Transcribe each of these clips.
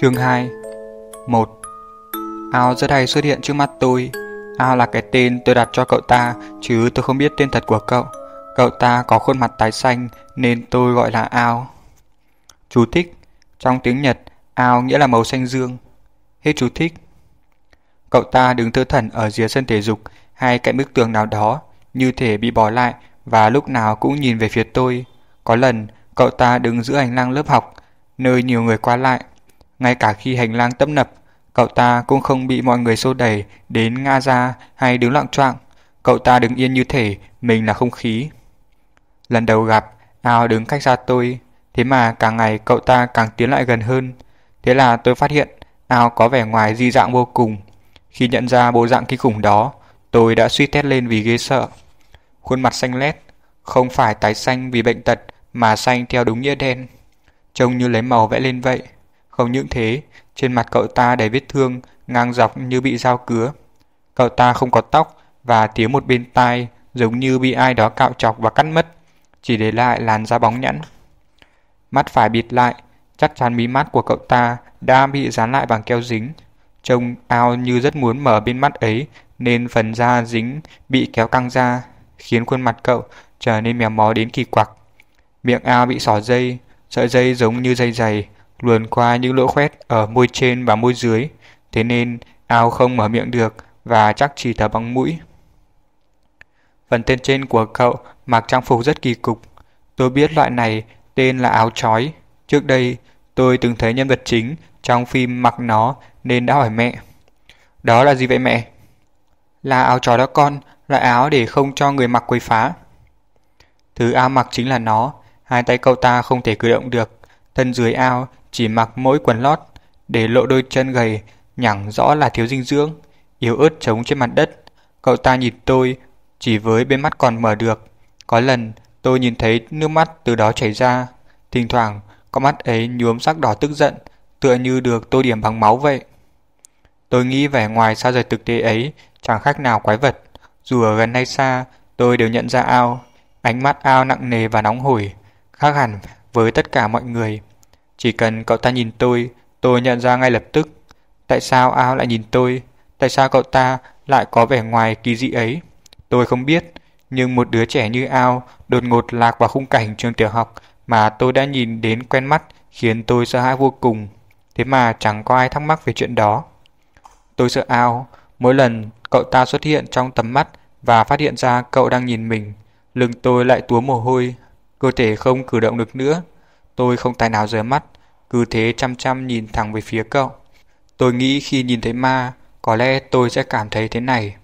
Chương 2 1. Ao rất hay xuất hiện trước mắt tôi. Ao là cái tên tôi đặt cho cậu ta, chứ tôi không biết tên thật của cậu. Cậu ta có khuôn mặt tái xanh nên tôi gọi là Ao. Chú thích. Trong tiếng Nhật, Ao nghĩa là màu xanh dương. Hết chú thích. Cậu ta đứng thơ thần ở dưới sân thể dục hay cạnh bức tường nào đó, như thể bị bỏ lại và lúc nào cũng nhìn về phía tôi. Có lần, cậu ta đứng giữa hành lang lớp học, nơi nhiều người qua lại. Ngay cả khi hành lang tấp nập, cậu ta cũng không bị mọi người xô đẩy đến ngã ra hay đứng loạn choạng. Cậu ta đứng yên như thể mình là không khí. Lần đầu gặp, Ao đứng cách xa tôi, thế mà càng ngày cậu ta càng tiến lại gần hơn. Thế là tôi phát hiện Ao có vẻ ngoài di dạng vô cùng. Khi nhận ra bộ dạng kinh khủng đó, tôi đã suy tét lên vì ghê sợ. Khuôn mặt xanh lét, không phải tái xanh vì bệnh tật mà xanh theo đúng nghĩa đen. Trông như lấy màu vẽ lên vậy. Không những thế, trên mặt cậu ta đầy vết thương, ngang dọc như bị dao cứa. Cậu ta không có tóc và thiếu một bên tai giống như bị ai đó cạo chọc và cắt mất, chỉ để lại làn da bóng nhẵn. Mắt phải bịt lại, chắc chắn mí mắt của cậu ta đã bị dán lại bằng keo dính. Trông ao như rất muốn mở bên mắt ấy nên phần da dính bị kéo căng ra, khiến khuôn mặt cậu trở nên mèo mó đến kỳ quặc. Miệng ao bị xỏ dây, sợi dây giống như dây dày, luồn qua những lỗ khoét ở môi trên và môi dưới, thế nên ao không mở miệng được và chắc chỉ thở bằng mũi. Phần tên trên của cậu mặc trang phục rất kỳ cục. Tôi biết loại này tên là áo chói. Trước đây, tôi từng thấy nhân vật chính trong phim mặc nó nên đã hỏi mẹ. Đó là gì vậy mẹ? Là áo chói đó con, là áo để không cho người mặc quấy phá. Thứ ao mặc chính là nó, hai tay cậu ta không thể cử động được, thân dưới ao chỉ mặc mỗi quần lót, để lộ đôi chân gầy, nhẳng rõ là thiếu dinh dưỡng, yếu ớt trống trên mặt đất. Cậu ta nhìn tôi, chỉ với bên mắt còn mở được. Có lần, tôi nhìn thấy nước mắt từ đó chảy ra. Thỉnh thoảng, con mắt ấy nhuốm sắc đỏ tức giận, tựa như được tô điểm bằng máu vậy. Tôi nghĩ vẻ ngoài xa rời thực tế ấy chẳng khác nào quái vật. Dù ở gần hay xa, tôi đều nhận ra ao. Ánh mắt ao nặng nề và nóng hổi, khác hẳn với tất cả mọi người. Chỉ cần cậu ta nhìn tôi, tôi nhận ra ngay lập tức. Tại sao ao lại nhìn tôi? Tại sao cậu ta lại có vẻ ngoài kỳ dị ấy? Tôi không biết, nhưng một đứa trẻ như ao đột ngột lạc vào khung cảnh trường tiểu học mà tôi đã nhìn đến quen mắt khiến tôi sợ hãi vô cùng. Thế mà chẳng có ai thắc mắc về chuyện đó. Tôi sợ ao, mỗi lần cậu ta xuất hiện trong tầm mắt và phát hiện ra cậu đang nhìn mình, lưng tôi lại túa mồ hôi, cơ thể không cử động được nữa. Tôi không tài nào rời mắt, cứ thế chăm chăm nhìn thẳng về phía cậu. Tôi nghĩ khi nhìn thấy ma, có lẽ tôi sẽ cảm thấy thế này.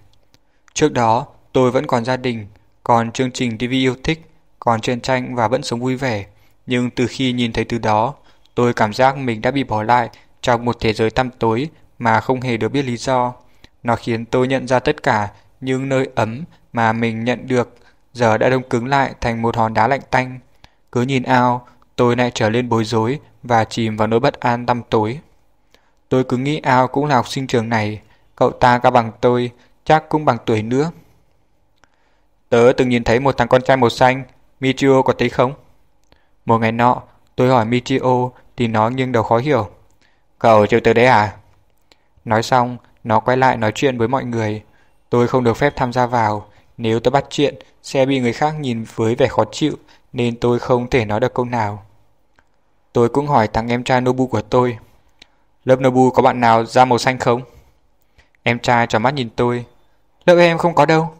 Trước đó, tôi vẫn còn gia đình, còn chương trình TV yêu thích, còn truyền tranh và vẫn sống vui vẻ. Nhưng từ khi nhìn thấy từ đó, tôi cảm giác mình đã bị bỏ lại trong một thế giới tăm tối mà không hề được biết lý do. Nó khiến tôi nhận ra tất cả những nơi ấm mà mình nhận được giờ đã đông cứng lại thành một hòn đá lạnh tanh. Cứ nhìn ao, tôi lại trở lên bối rối và chìm vào nỗi bất an tăm tối. Tôi cứ nghĩ ao cũng là học sinh trường này, cậu ta cao bằng tôi, chắc cũng bằng tuổi nữa. Tớ từng nhìn thấy một thằng con trai màu xanh, Michio có thấy không? Một ngày nọ, tôi hỏi Michio thì nó nghiêng đầu khó hiểu. Cậu chưa tới đấy à? Nói xong, nó quay lại nói chuyện với mọi người. Tôi không được phép tham gia vào. Nếu tôi bắt chuyện, sẽ bị người khác nhìn với vẻ khó chịu, nên tôi không thể nói được câu nào. Tôi cũng hỏi thằng em trai Nobu của tôi. Lớp Nobu có bạn nào da màu xanh không? Em trai tròn mắt nhìn tôi. Lớp em không có đâu.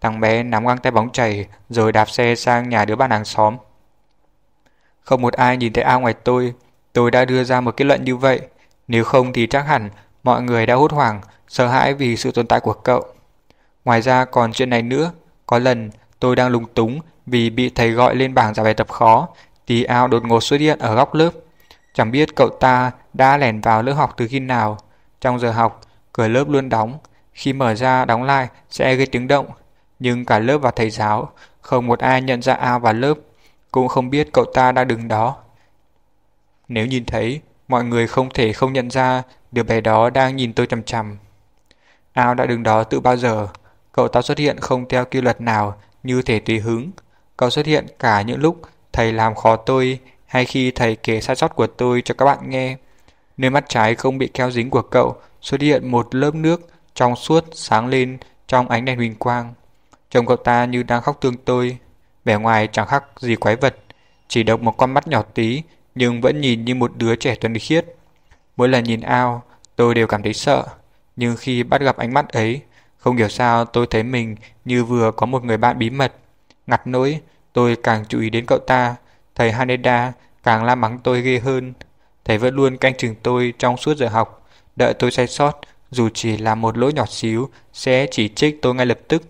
Thằng bé nắm găng tay bóng chảy rồi đạp xe sang nhà đứa bạn hàng xóm. Không một ai nhìn thấy ao ngoài tôi. Tôi đã đưa ra một kết luận như vậy. Nếu không thì chắc hẳn mọi người đã hốt hoảng, sợ hãi vì sự tồn tại của cậu. Ngoài ra còn chuyện này nữa. Có lần tôi đang lúng túng vì bị thầy gọi lên bảng giải bài tập khó thì ao đột ngột xuất hiện ở góc lớp. Chẳng biết cậu ta đã lẻn vào lớp học từ khi nào. Trong giờ học, cửa lớp luôn đóng. Khi mở ra đóng lại sẽ gây tiếng động. Nhưng cả lớp và thầy giáo, không một ai nhận ra ao vào lớp. Cũng không biết cậu ta đang đứng đó. Nếu nhìn thấy, mọi người không thể không nhận ra đứa bé đó đang nhìn tôi chằm chằm. Ao đã đứng đó từ bao giờ? Cậu ta xuất hiện không theo quy luật nào, như thể tùy hứng. Cậu xuất hiện cả những lúc thầy làm khó tôi hay khi thầy kể sai sót của tôi cho các bạn nghe. Nơi mắt trái không bị keo dính của cậu xuất hiện một lớp nước trong suốt sáng lên trong ánh đèn huỳnh quang. Trông cậu ta như đang khóc tương tôi, vẻ ngoài chẳng khác gì quái vật, chỉ độc một con mắt nhỏ tí nhưng vẫn nhìn như một đứa trẻ tuấn khiết. Mỗi lần nhìn ao, tôi đều cảm thấy sợ, nhưng khi bắt gặp ánh mắt ấy, không hiểu sao tôi thấy mình như vừa có một người bạn bí mật. Ngặt nỗi, tôi càng chú ý đến cậu ta, thầy Haneda càng la mắng tôi ghê hơn. Thầy vẫn luôn canh chừng tôi trong suốt giờ học, đợi tôi sai sót, dù chỉ là một lỗi nhỏ xíu, sẽ chỉ trích tôi ngay lập tức.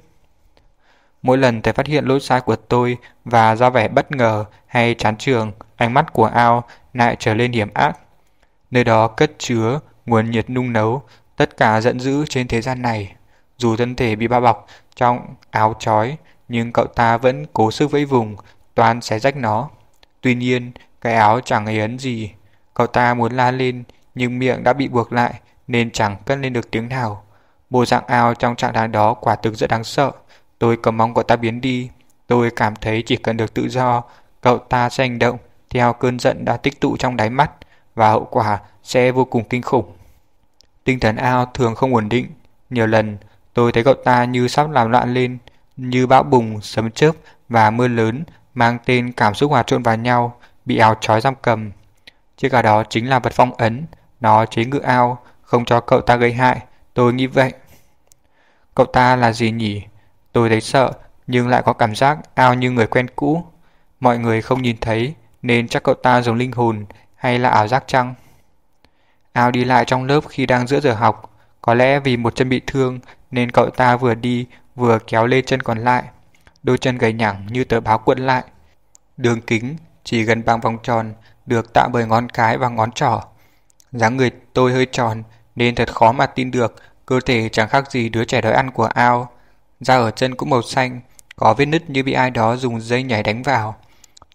Mỗi lần thầy phát hiện lỗi sai của tôi và ra vẻ bất ngờ hay chán trường, ánh mắt của ao lại trở lên hiểm ác. Nơi đó cất chứa nguồn nhiệt nung nấu, tất cả giận dữ trên thế gian này. Dù thân thể bị bao bọc trong áo trói, nhưng cậu ta vẫn cố sức vẫy vùng, toàn xé rách nó. Tuy nhiên, cái áo chẳng hề ấn gì. Cậu ta muốn la lên, nhưng miệng đã bị buộc lại, nên chẳng cất lên được tiếng nào. Bộ dạng ao trong trạng thái đó quả thực rất đáng sợ. Tôi cầu mong cậu ta biến đi. Tôi cảm thấy chỉ cần được tự do, cậu ta sẽ hành động theo cơn giận đã tích tụ trong đáy mắt và hậu quả sẽ vô cùng kinh khủng. Tinh thần ao thường không ổn định. Nhiều lần tôi thấy cậu ta như sắp làm loạn lên, như bão bùng, sấm chớp và mưa lớn mang tên cảm xúc hòa trộn vào nhau, bị áo trói giam cầm. Chiếc áo đó chính là vật phong ấn, nó chế ngự ao, không cho cậu ta gây hại, tôi nghĩ vậy. Cậu ta là gì nhỉ? Tôi thấy sợ, nhưng lại có cảm giác ao như người quen cũ. Mọi người không nhìn thấy, nên chắc cậu ta giống linh hồn hay là ảo giác chăng? Ao đi lại trong lớp khi đang giữa giờ học, có lẽ vì một chân bị thương nên cậu ta vừa đi vừa kéo lê chân còn lại. Đôi chân gầy nhẳng như tờ báo cuộn lại. Đường kính chỉ gần bằng vòng tròn được tạo bởi ngón cái và ngón trỏ. dáng người tôi hơi tròn nên thật khó mà tin được cơ thể chẳng khác gì đứa trẻ đói ăn của ao. Da ở chân cũng màu xanh, có vết nứt như bị ai đó dùng dây nhảy đánh vào.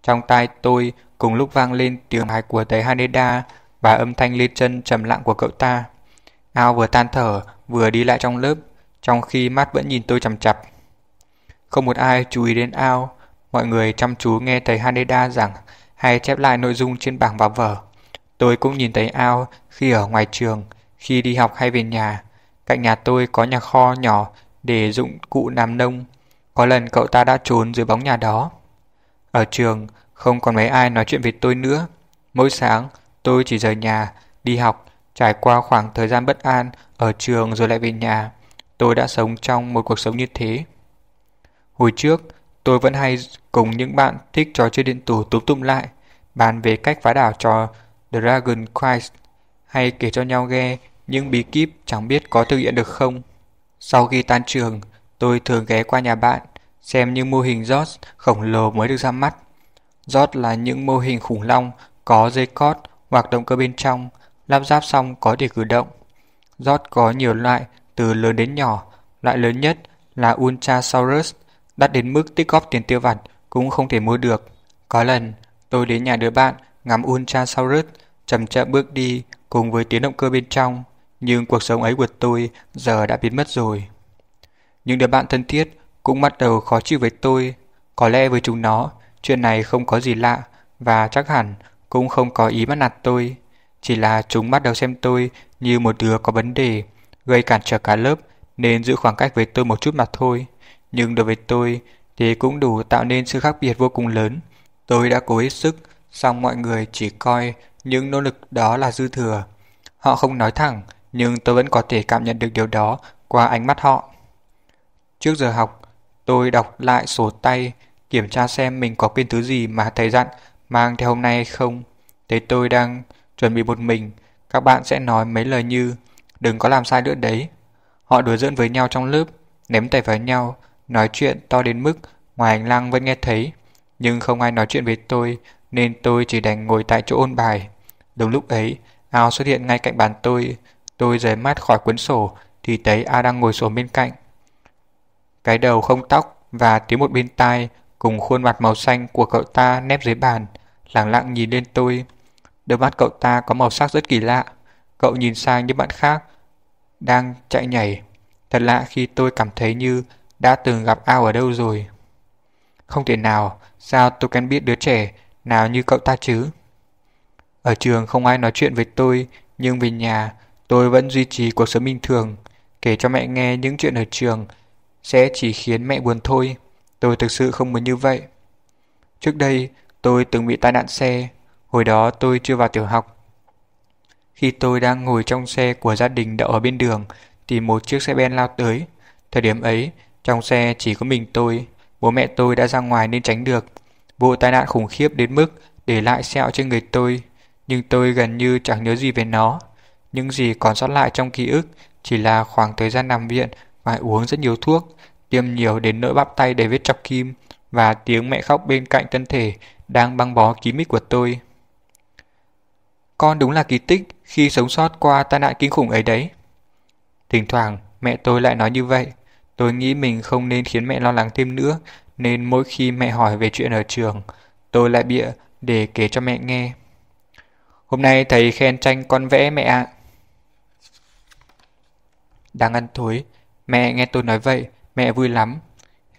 Trong tai tôi cùng lúc vang lên tiếng hài của thầy Haneda và âm thanh lê chân trầm lặng của cậu ta. Ao vừa than thở, vừa đi lại trong lớp, trong khi mắt vẫn nhìn tôi chằm chặp. Không một ai chú ý đến Ao, mọi người chăm chú nghe thầy Haneda giảng hay chép lại nội dung trên bảng và vở. Tôi cũng nhìn thấy Ao khi ở ngoài trường, khi đi học hay về nhà. Cạnh nhà tôi có nhà kho nhỏ để dụng cụ làm nông. Có lần cậu ta đã trốn dưới bóng nhà đó. Ở trường, không còn mấy ai nói chuyện với tôi nữa. Mỗi sáng, tôi chỉ rời nhà, đi học, trải qua khoảng thời gian bất an ở trường rồi lại về nhà. Tôi đã sống trong một cuộc sống như thế. Hồi trước, tôi vẫn hay cùng những bạn thích trò chơi điện tử túm tụm lại, bàn về cách phá đảo trò Dragon Quest, hay kể cho nhau nghe những bí kíp chẳng biết có thực hiện được không. Sau khi tan trường, tôi thường ghé qua nhà bạn, xem những mô hình George khổng lồ mới được ra mắt. George là những mô hình khủng long có dây cót hoặc động cơ bên trong, lắp ráp xong có thể cử động. Rót có nhiều loại từ lớn đến nhỏ, loại lớn nhất là Ultrasaurus, đắt đến mức tích góp tiền tiêu vặt cũng không thể mua được. Có lần, tôi đến nhà đứa bạn ngắm Ultrasaurus, chậm chậm bước đi cùng với tiếng động cơ bên trong, nhưng cuộc sống ấy của tôi giờ đã biến mất rồi. Những đứa bạn thân thiết cũng bắt đầu khó chịu với tôi. Có lẽ với chúng nó, chuyện này không có gì lạ và chắc hẳn cũng không có ý bắt nạt tôi. Chỉ là chúng bắt đầu xem tôi như một đứa có vấn đề, gây cản trở cả lớp nên giữ khoảng cách với tôi một chút mà thôi. Nhưng đối với tôi thì cũng đủ tạo nên sự khác biệt vô cùng lớn. Tôi đã cố hết sức, song mọi người chỉ coi những nỗ lực đó là dư thừa. Họ không nói thẳng, nhưng tôi vẫn có thể cảm nhận được điều đó qua ánh mắt họ. Trước giờ học, tôi đọc lại sổ tay, kiểm tra xem mình có quên thứ gì mà thầy dặn mang theo hôm nay hay không. Thấy tôi đang chuẩn bị một mình, các bạn sẽ nói mấy lời như đừng có làm sai nữa đấy. Họ đùa giỡn với nhau trong lớp, ném tay vào nhau, nói chuyện to đến mức ngoài hành lang vẫn nghe thấy. Nhưng không ai nói chuyện với tôi nên tôi chỉ đành ngồi tại chỗ ôn bài. Đúng lúc ấy, Ao xuất hiện ngay cạnh bàn tôi. Tôi rời mắt khỏi cuốn sổ thì thấy A đang ngồi xuống bên cạnh. Cái đầu không tóc và tiếng một bên tai cùng khuôn mặt màu xanh của cậu ta nép dưới bàn, lặng lặng nhìn lên tôi. Đôi mắt cậu ta có màu sắc rất kỳ lạ. Cậu nhìn sang những bạn khác đang chạy nhảy. Thật lạ khi tôi cảm thấy như đã từng gặp ao ở đâu rồi. Không thể nào, sao tôi quen biết đứa trẻ nào như cậu ta chứ? Ở trường không ai nói chuyện với tôi nhưng về nhà tôi vẫn duy trì cuộc sống bình thường, kể cho mẹ nghe những chuyện ở trường sẽ chỉ khiến mẹ buồn thôi. Tôi thực sự không muốn như vậy. Trước đây, tôi từng bị tai nạn xe, hồi đó tôi chưa vào tiểu học. Khi tôi đang ngồi trong xe của gia đình đậu ở bên đường, thì một chiếc xe ben lao tới. Thời điểm ấy, trong xe chỉ có mình tôi, bố mẹ tôi đã ra ngoài nên tránh được. Vụ tai nạn khủng khiếp đến mức để lại sẹo trên người tôi, nhưng tôi gần như chẳng nhớ gì về nó. Những gì còn sót lại trong ký ức chỉ là khoảng thời gian nằm viện và uống rất nhiều thuốc, tiêm nhiều đến nỗi bắp tay đầy vết chọc kim và tiếng mẹ khóc bên cạnh thân thể đang băng bó kín mít của tôi. Con đúng là kỳ tích khi sống sót qua tai nạn kinh khủng ấy đấy. Thỉnh thoảng mẹ tôi lại nói như vậy. Tôi nghĩ mình không nên khiến mẹ lo lắng thêm nữa nên mỗi khi mẹ hỏi về chuyện ở trường tôi lại bịa để kể cho mẹ nghe. Hôm nay thầy khen tranh con vẽ mẹ ạ. Đang ăn thối, mẹ nghe tôi nói vậy, mẹ vui lắm.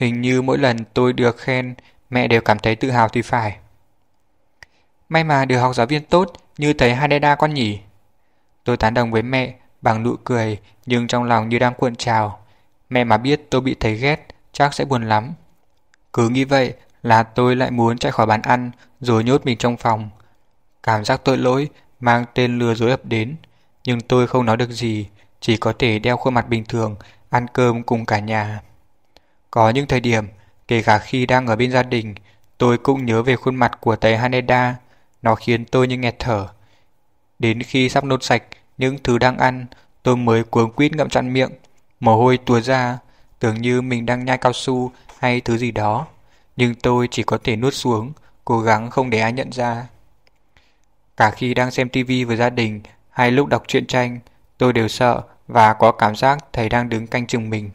Hình như mỗi lần tôi được khen, mẹ đều cảm thấy tự hào thì phải. May mà được học giáo viên tốt như thấy Haneda con nhỉ. Tôi tán đồng với mẹ bằng nụ cười nhưng trong lòng như đang cuộn trào. Mẹ mà biết tôi bị thấy ghét chắc sẽ buồn lắm. Cứ nghĩ vậy là tôi lại muốn chạy khỏi bàn ăn rồi nhốt mình trong phòng. Cảm giác tội lỗi mang tên lừa dối ập đến, nhưng tôi không nói được gì, chỉ có thể đeo khuôn mặt bình thường, ăn cơm cùng cả nhà. Có những thời điểm, kể cả khi đang ở bên gia đình, tôi cũng nhớ về khuôn mặt của thầy Haneda, nó khiến tôi như nghẹt thở. Đến khi sắp nốt sạch những thứ đang ăn, tôi mới cuống quýt ngậm chặn miệng, mồ hôi tua ra, tưởng như mình đang nhai cao su hay thứ gì đó. Nhưng tôi chỉ có thể nuốt xuống, cố gắng không để ai nhận ra. Cả khi đang xem tivi với gia đình hay lúc đọc truyện tranh, tôi đều sợ và có cảm giác thầy đang đứng canh chừng mình.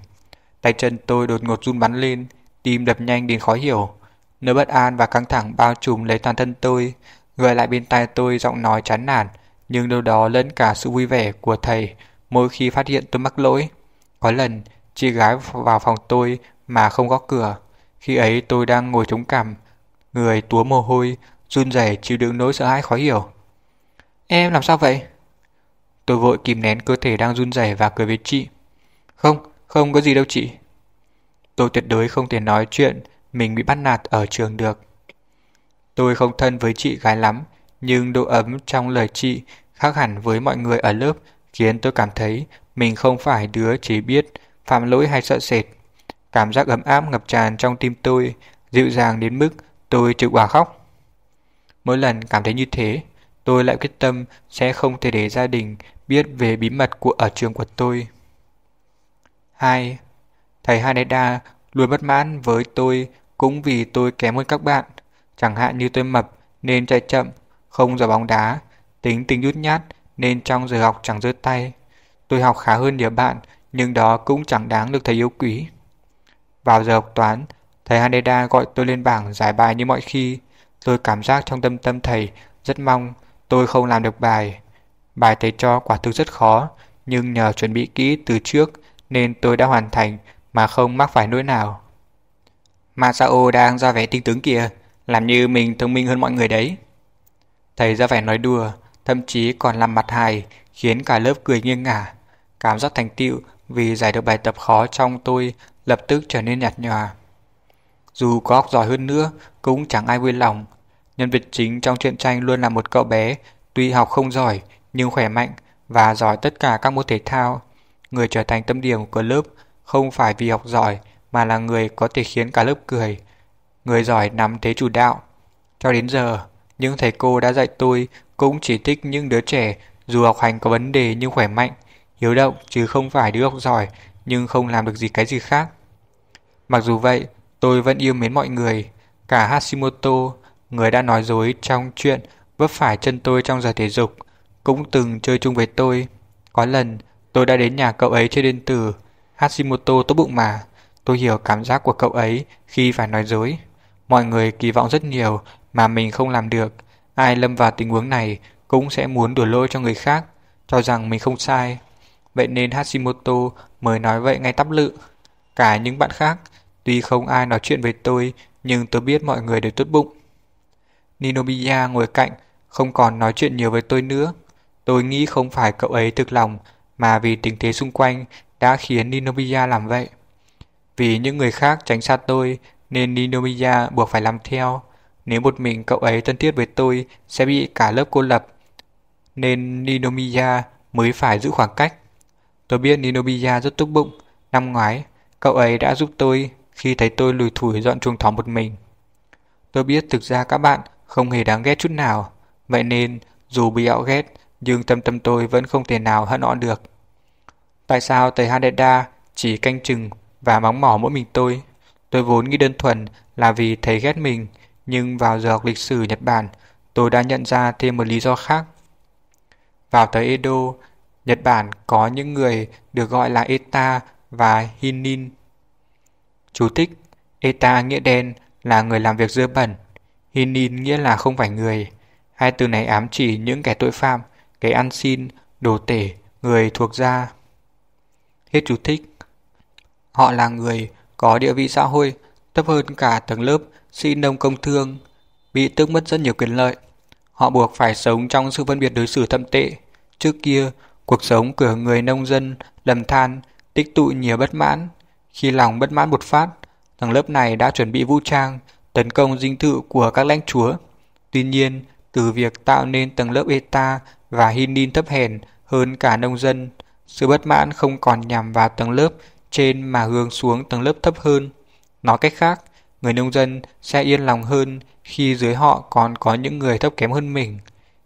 Tay chân tôi đột ngột run bắn lên, tim đập nhanh đến khó hiểu. Nỗi bất an và căng thẳng bao trùm lấy toàn thân tôi, người lại bên tai tôi giọng nói chán nản, nhưng đâu đó lẫn cả sự vui vẻ của thầy mỗi khi phát hiện tôi mắc lỗi. Có lần, chị gái vào phòng tôi mà không gõ cửa. Khi ấy tôi đang ngồi chống cằm, người túa mồ hôi, run rẩy chịu đựng nỗi sợ hãi khó hiểu. Em làm sao vậy? Tôi vội kìm nén cơ thể đang run rẩy và cười với chị. Không, không có gì đâu chị. Tôi tuyệt đối không thể nói chuyện mình bị bắt nạt ở trường được. Tôi không thân với chị gái lắm, nhưng độ ấm trong lời chị khác hẳn với mọi người ở lớp khiến tôi cảm thấy mình không phải đứa chỉ biết phạm lỗi hay sợ sệt. Cảm giác ấm áp ngập tràn trong tim tôi, dịu dàng đến mức tôi chịu quả khóc. Mỗi lần cảm thấy như thế, tôi lại quyết tâm sẽ không thể để gia đình biết về bí mật của ở trường của tôi. 2. Thầy Haneda luôn bất mãn với tôi cũng vì tôi kém hơn các bạn. Chẳng hạn như tôi mập nên chạy chậm, không giỏi bóng đá, tính tình nhút nhát nên trong giờ học chẳng giơ tay. Tôi học khá hơn nhiều bạn, nhưng đó cũng chẳng đáng được thầy yêu quý. Vào giờ học toán, thầy Haneda gọi tôi lên bảng giải bài như mọi khi. Tôi cảm giác trong tâm tâm thầy rất mong tôi không làm được bài. Bài thầy cho quả thực rất khó, nhưng nhờ chuẩn bị kỹ từ trước nên tôi đã hoàn thành mà không mắc phải nỗi nào. Masao đang ra vẻ tinh tướng kìa, làm như mình thông minh hơn mọi người đấy. Thầy ra vẻ nói đùa, thậm chí còn làm mặt hài, khiến cả lớp cười nghiêng ngả. Cảm giác thành tựu vì giải được bài tập khó trong tôi lập tức trở nên nhạt nhòa. Dù có học giỏi hơn nữa, cũng chẳng ai vui lòng. Nhân vật chính trong truyện tranh luôn là một cậu bé, tuy học không giỏi nhưng khỏe mạnh và giỏi tất cả các môn thể thao. Người trở thành tâm điểm của lớp không phải vì học giỏi mà là người có thể khiến cả lớp cười. Người giỏi nắm thế chủ đạo. Cho đến giờ, những thầy cô đã dạy tôi cũng chỉ thích những đứa trẻ dù học hành có vấn đề nhưng khỏe mạnh, hiếu động chứ không phải đứa học giỏi nhưng không làm được gì cái gì khác. Mặc dù vậy, tôi vẫn yêu mến mọi người. Cả Hashimoto, người đã nói dối trong chuyện vấp phải chân tôi trong giờ thể dục, cũng từng chơi chung với tôi. Có lần, tôi đã đến nhà cậu ấy chơi điện tử. Hashimoto tốt bụng mà. Tôi hiểu cảm giác của cậu ấy khi phải nói dối. Mọi người kỳ vọng rất nhiều mà mình không làm được. Ai lâm vào tình huống này cũng sẽ muốn đổ lỗi cho người khác, cho rằng mình không sai. Vậy nên Hashimoto mới nói vậy ngay tắp lự. Cả những bạn khác, tuy không ai nói chuyện với tôi, nhưng tôi biết mọi người đều tốt bụng. Ninomiya ngồi cạnh, không còn nói chuyện nhiều với tôi nữa. Tôi nghĩ không phải cậu ấy thực lòng, mà vì tình thế xung quanh đã khiến Ninomiya làm vậy. Vì những người khác tránh xa tôi, nên Ninomiya buộc phải làm theo. Nếu một mình cậu ấy thân thiết với tôi, sẽ bị cả lớp cô lập. Nên Ninomiya mới phải giữ khoảng cách. Tôi biết Ninomiya rất tốt bụng. Năm ngoái, cậu ấy đã giúp tôi khi thấy tôi lùi thủi dọn chuồng thỏ một mình. Tôi biết thực ra các bạn không hề đáng ghét chút nào. Vậy nên, dù bị họ ghét, nhưng tâm tâm tôi vẫn không thể nào hận họ được. Tại sao thầy Haneda chỉ canh chừng và móng mỏ mỗi mình tôi? Tôi vốn nghĩ đơn thuần là vì thấy ghét mình, nhưng vào giờ học lịch sử Nhật Bản, tôi đã nhận ra thêm một lý do khác. Vào thời Edo, Nhật Bản có những người được gọi là Eta và Hinin. Chú thích Eta nghĩa đen là người làm việc dơ bẩn. Hinin nghĩa là không phải người. Hai từ này ám chỉ những kẻ tội phạm, kẻ ăn xin, đồ tể, người thuộc gia. Hết chú thích. Họ là người có địa vị xã hội thấp hơn cả tầng lớp sĩ nông công thương, bị tước mất rất nhiều quyền lợi. Họ buộc phải sống trong sự phân biệt đối xử thậm tệ. Trước kia, cuộc sống của người nông dân lầm than, tích tụ nhiều bất mãn. Khi lòng bất mãn bột phát, tầng lớp này đã chuẩn bị vũ trang, tấn công dinh thự của các lãnh chúa. Tuy nhiên, từ việc tạo nên tầng lớp ETA và Hinin thấp hèn hơn cả nông dân, sự bất mãn không còn nhằm vào tầng lớp trên mà hướng xuống tầng lớp thấp hơn. Nói cách khác, người nông dân sẽ yên lòng hơn khi dưới họ còn có những người thấp kém hơn mình.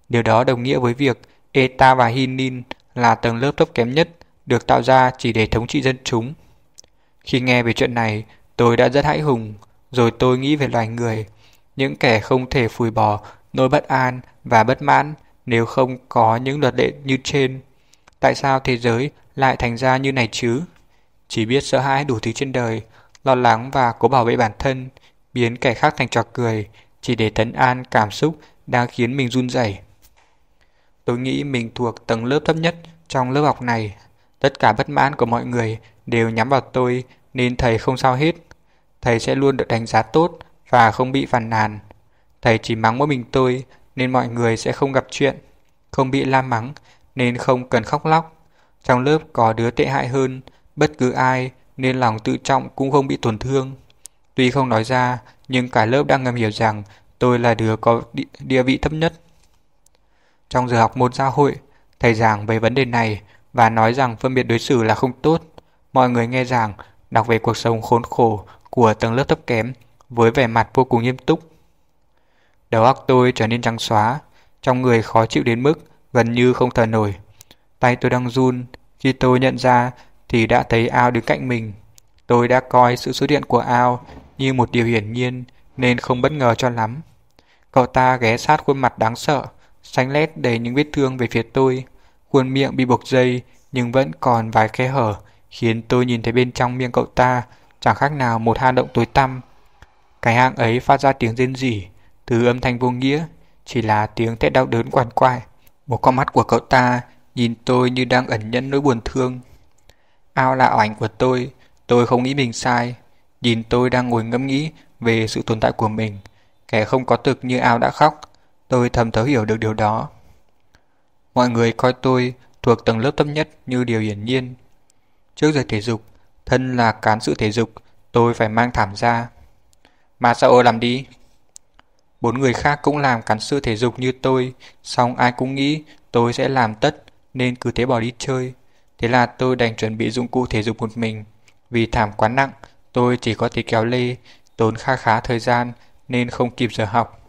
Điều đó đồng nghĩa với việc ETA và Hinin là tầng lớp thấp kém nhất được tạo ra chỉ để thống trị dân chúng. Khi nghe về chuyện này, tôi đã rất hãi hùng, rồi tôi nghĩ về loài người, những kẻ không thể phủi bỏ nỗi bất an và bất mãn nếu không có những luật lệ như trên. Tại sao thế giới lại thành ra như này chứ? Chỉ biết sợ hãi đủ thứ trên đời, lo lắng và cố bảo vệ bản thân, biến kẻ khác thành trò cười, chỉ để tấn an cảm xúc đang khiến mình run rẩy. Tôi nghĩ mình thuộc tầng lớp thấp nhất trong lớp học này. Tất cả bất mãn của mọi người đều nhắm vào tôi nên thầy không sao hết. Thầy sẽ luôn được đánh giá tốt và không bị phản nàn. Thầy chỉ mắng mỗi mình tôi nên mọi người sẽ không gặp chuyện. Không bị la mắng nên không cần khóc lóc. Trong lớp có đứa tệ hại hơn, bất cứ ai nên lòng tự trọng cũng không bị tổn thương. Tuy không nói ra, nhưng cả lớp đang ngầm hiểu rằng tôi là đứa có địa vị thấp nhất. Trong giờ học môn xã hội, thầy giảng về vấn đề này và nói rằng phân biệt đối xử là không tốt. Mọi người nghe giảng, đọc về cuộc sống khốn khổ của tầng lớp thấp kém với vẻ mặt vô cùng nghiêm túc. Đầu óc tôi trở nên trắng xóa, trong người khó chịu đến mức gần như không thở nổi. Tay tôi đang run, khi tôi nhận ra thì đã thấy Ao đứng cạnh mình. Tôi đã coi sự xuất hiện của Ao như một điều hiển nhiên nên không bất ngờ cho lắm. Cậu ta ghé sát khuôn mặt đáng sợ, xanh lét đầy những vết thương về phía tôi. Khuôn miệng bị buộc dây nhưng vẫn còn vài khe hở khiến tôi nhìn thấy bên trong miệng cậu ta chẳng khác nào một hang động tối tăm. Cái hang ấy phát ra tiếng rên rỉ, từ âm thanh vô nghĩa, chỉ là tiếng thét đau đớn quằn quại. Một con mắt của cậu ta nhìn tôi như đang ẩn nhẫn nỗi buồn thương. Ao là ảnh của tôi, tôi không nghĩ mình sai. Nhìn tôi đang ngồi ngẫm nghĩ về sự tồn tại của mình. Kẻ không có thực như Ao đã khóc, tôi thầm thấu hiểu được điều đó. Mọi người coi tôi thuộc tầng lớp thấp nhất như điều hiển nhiên. Trước giờ thể dục, thân là cán sự thể dục, tôi phải mang thảm ra. Mà sao làm đi? Bốn người khác cũng làm cán sự thể dục như tôi, song ai cũng nghĩ tôi sẽ làm tất nên cứ thế bỏ đi chơi. Thế là tôi đành chuẩn bị dụng cụ thể dục một mình. Vì thảm quá nặng, tôi chỉ có thể kéo lê, tốn kha khá thời gian nên không kịp giờ học.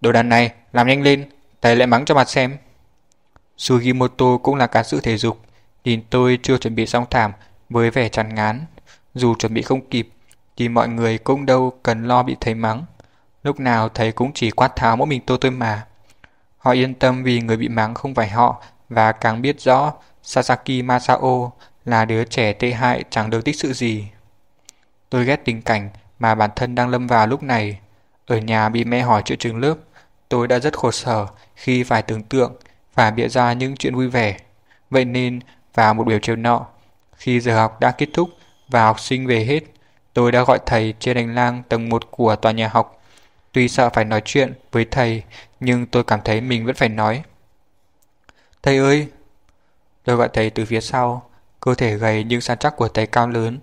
Đồ đàn này, làm nhanh lên, thầy lại mắng cho mặt xem. Sugimoto cũng là cán sự thể dục, nhìn tôi chưa chuẩn bị xong thảm với vẻ chán ngán. Dù chuẩn bị không kịp, thì mọi người cũng đâu cần lo bị thầy mắng. Lúc nào thầy cũng chỉ quát tháo mỗi mình tôi tôi mà. Họ yên tâm vì người bị mắng không phải họ và càng biết rõ Sasaki Masao là đứa trẻ tệ hại chẳng được tích sự gì. Tôi ghét tình cảnh mà bản thân đang lâm vào lúc này. Ở nhà bị mẹ hỏi chuyện trường lớp, tôi đã rất khổ sở khi phải tưởng tượng và bịa ra những chuyện vui vẻ. Vậy nên, vào một buổi chiều nọ, khi giờ học đã kết thúc và học sinh về hết, tôi đã gọi thầy trên hành lang tầng 1 của tòa nhà học. Tuy sợ phải nói chuyện với thầy, nhưng tôi cảm thấy mình vẫn phải nói. Thầy ơi! Tôi gọi thầy từ phía sau, cơ thể gầy nhưng săn chắc của thầy cao lớn,